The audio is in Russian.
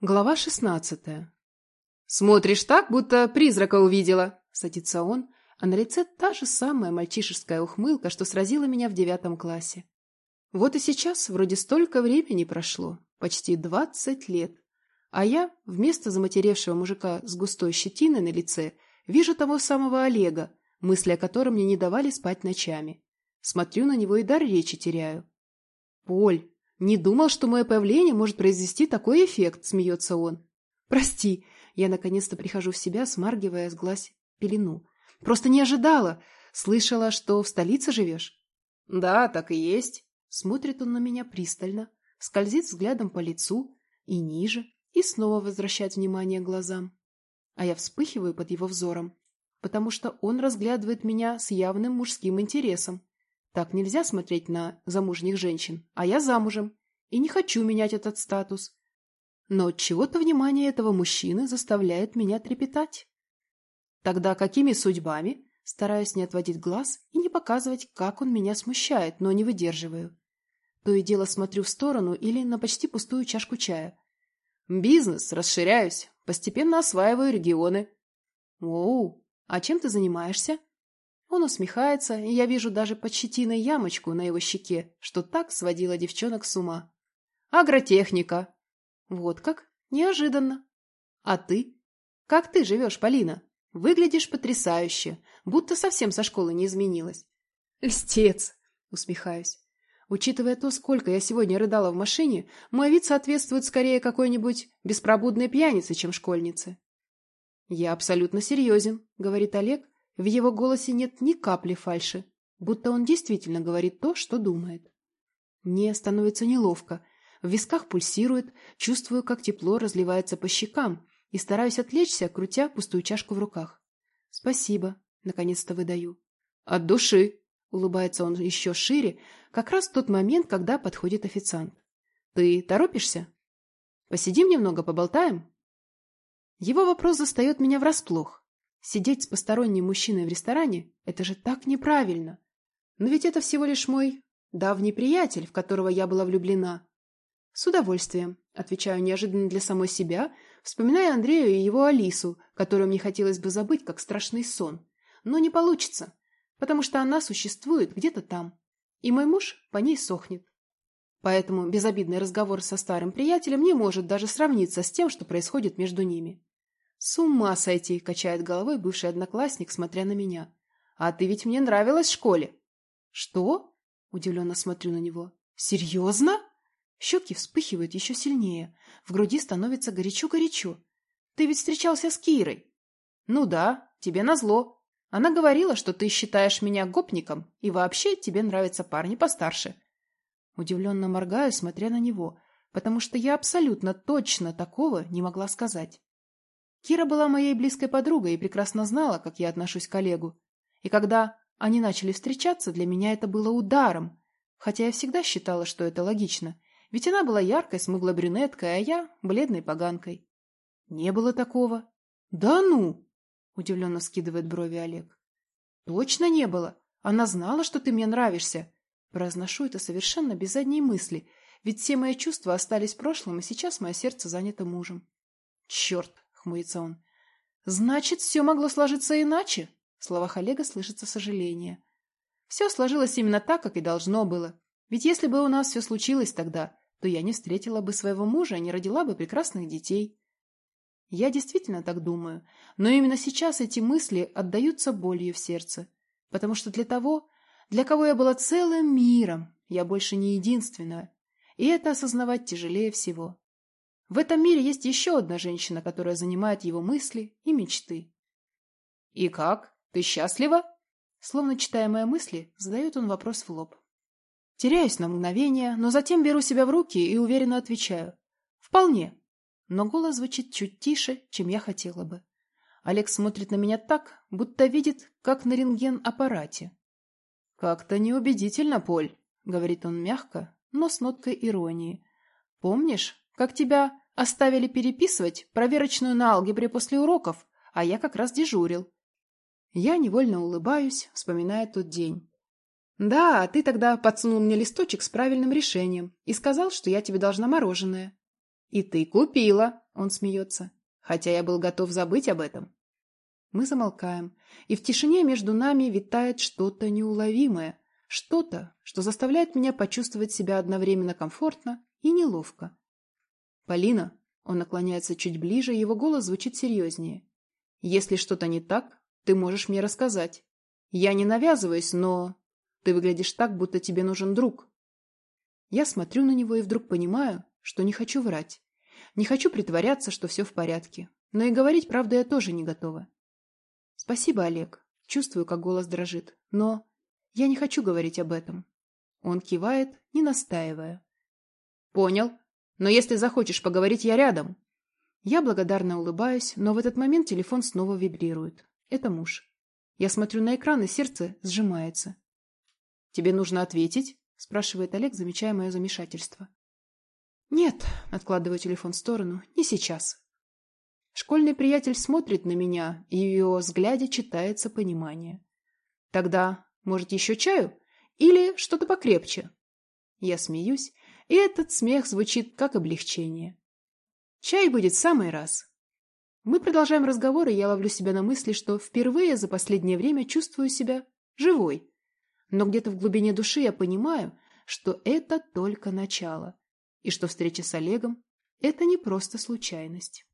Глава шестнадцатая. «Смотришь так, будто призрака увидела!» — садится он, а на лице та же самая мальчишеская ухмылка, что сразила меня в девятом классе. Вот и сейчас вроде столько времени прошло, почти двадцать лет, а я, вместо заматеревшего мужика с густой щетиной на лице, вижу того самого Олега, мысли о котором мне не давали спать ночами. Смотрю на него и дар речи теряю. «Поль, «Не думал, что мое появление может произвести такой эффект», — смеется он. «Прости». Я наконец-то прихожу в себя, смаргивая с глаз пелену. «Просто не ожидала. Слышала, что в столице живешь?» «Да, так и есть». Смотрит он на меня пристально, скользит взглядом по лицу и ниже, и снова возвращает внимание глазам. А я вспыхиваю под его взором, потому что он разглядывает меня с явным мужским интересом. Так нельзя смотреть на замужних женщин, а я замужем и не хочу менять этот статус. Но чего-то внимание этого мужчины заставляет меня трепетать. Тогда какими судьбами? Стараюсь не отводить глаз и не показывать, как он меня смущает, но не выдерживаю. То и дело смотрю в сторону или на почти пустую чашку чая. Бизнес, расширяюсь, постепенно осваиваю регионы. Оу, а чем ты занимаешься? Он усмехается, и я вижу даже под щетиной ямочку на его щеке, что так сводила девчонок с ума. Агротехника. Вот как? Неожиданно. А ты? Как ты живешь, Полина? Выглядишь потрясающе, будто совсем со школы не изменилась. Льстец, усмехаюсь. Учитывая то, сколько я сегодня рыдала в машине, мой вид соответствует скорее какой-нибудь беспробудной пьянице, чем школьнице. Я абсолютно серьезен, говорит Олег, в его голосе нет ни капли фальши, будто он действительно говорит то, что думает. Мне становится неловко. В висках пульсирует, чувствую, как тепло разливается по щекам, и стараюсь отвлечься, крутя пустую чашку в руках. «Спасибо», — наконец-то выдаю. «От души», — улыбается он еще шире, как раз в тот момент, когда подходит официант. «Ты торопишься? Посидим немного, поболтаем?» Его вопрос застает меня врасплох. Сидеть с посторонним мужчиной в ресторане – это же так неправильно. Но ведь это всего лишь мой давний приятель, в которого я была влюблена. С удовольствием, отвечаю неожиданно для самой себя, вспоминая Андрею и его Алису, которую мне хотелось бы забыть, как страшный сон. Но не получится, потому что она существует где-то там, и мой муж по ней сохнет. Поэтому безобидный разговор со старым приятелем не может даже сравниться с тем, что происходит между ними. «С ума сойти!» — качает головой бывший одноклассник, смотря на меня. «А ты ведь мне нравилась в школе!» «Что?» — удивленно смотрю на него. «Серьезно?» Щеки вспыхивают еще сильнее. В груди становится горячо-горячо. «Ты ведь встречался с Кирой?» «Ну да, тебе назло. Она говорила, что ты считаешь меня гопником, и вообще тебе нравятся парни постарше». Удивленно моргаю, смотря на него, потому что я абсолютно точно такого не могла сказать. Кира была моей близкой подругой и прекрасно знала, как я отношусь к Олегу. И когда они начали встречаться, для меня это было ударом, хотя я всегда считала, что это логично, ведь она была яркой, смуглой брюнеткой, а я — бледной поганкой. Не было такого. «Да ну!» — удивленно скидывает брови Олег. «Точно не было. Она знала, что ты мне нравишься». Произношу это совершенно без задней мысли, ведь все мои чувства остались в прошлом, и сейчас мое сердце занято мужем. Черт! Хмурится он. Значит, все могло сложиться иначе? В словах Олега слышится сожаление. Все сложилось именно так, как и должно было. Ведь если бы у нас все случилось тогда, то я не встретила бы своего мужа и не родила бы прекрасных детей. Я действительно так думаю, но именно сейчас эти мысли отдаются болью в сердце, потому что для того, для кого я была целым миром, я больше не единственная, и это осознавать тяжелее всего. В этом мире есть еще одна женщина, которая занимает его мысли и мечты. «И как? Ты счастлива?» Словно читая мои мысли, задает он вопрос в лоб. Теряюсь на мгновение, но затем беру себя в руки и уверенно отвечаю. «Вполне». Но голос звучит чуть тише, чем я хотела бы. Олег смотрит на меня так, будто видит, как на рентген-аппарате. «Как-то неубедительно, Поль», — говорит он мягко, но с ноткой иронии. «Помнишь, как тебя оставили переписывать проверочную на алгебре после уроков, а я как раз дежурил. Я невольно улыбаюсь, вспоминая тот день. Да, ты тогда подсунул мне листочек с правильным решением и сказал, что я тебе должна мороженое. И ты купила, он смеется, хотя я был готов забыть об этом. Мы замолкаем, и в тишине между нами витает что-то неуловимое, что-то, что заставляет меня почувствовать себя одновременно комфортно и неловко. «Полина», он наклоняется чуть ближе, его голос звучит серьезнее. «Если что-то не так, ты можешь мне рассказать. Я не навязываюсь, но... Ты выглядишь так, будто тебе нужен друг». Я смотрю на него и вдруг понимаю, что не хочу врать. Не хочу притворяться, что все в порядке. Но и говорить правду я тоже не готова. Спасибо, Олег. Чувствую, как голос дрожит. Но я не хочу говорить об этом. Он кивает, не настаивая. Понял. Но если захочешь поговорить, я рядом. Я благодарно улыбаюсь, но в этот момент телефон снова вибрирует. Это муж. Я смотрю на экран, и сердце сжимается. «Тебе нужно ответить?» – спрашивает Олег, замечая мое замешательство. «Нет», – откладываю телефон в сторону, – «не сейчас». Школьный приятель смотрит на меня, и в его взгляде читается понимание. «Тогда, может, еще чаю? Или что-то покрепче?» Я смеюсь, и этот смех звучит как облегчение. Чай будет в самый раз. Мы продолжаем разговор, и я ловлю себя на мысли, что впервые за последнее время чувствую себя живой. Но где-то в глубине души я понимаю, что это только начало, и что встреча с Олегом – это не просто случайность.